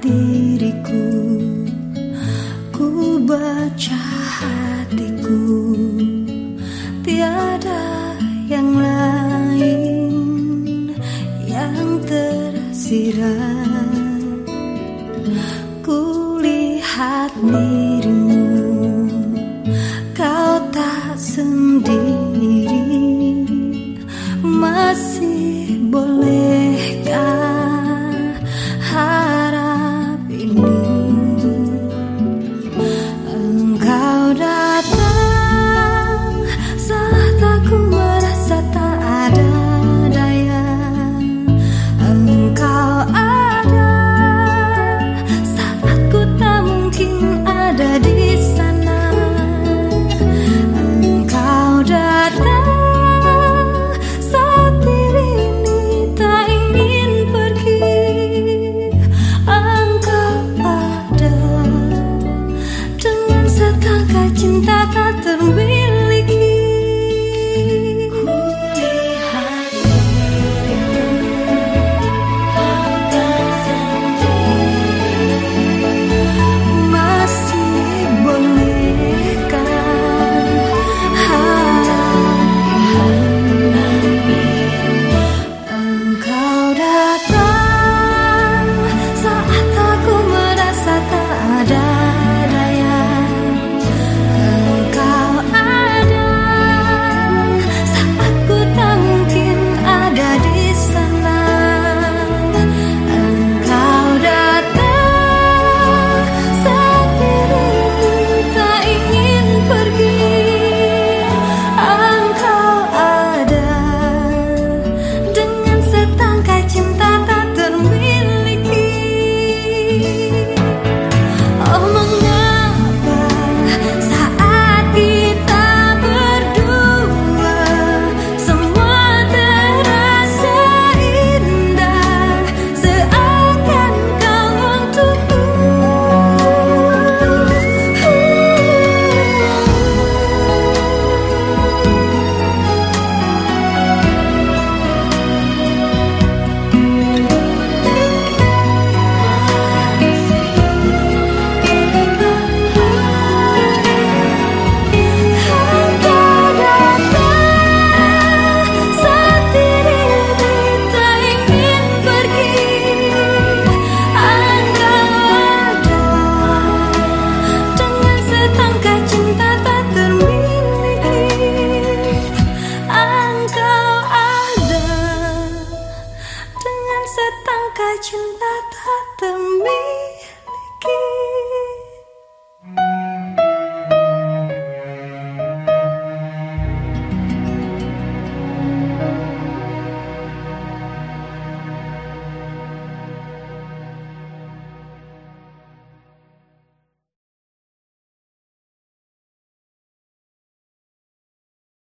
diriku Ku baca hatiku. Tiada yang lain Yang tersirat. Ku lihat dirimu 裙摆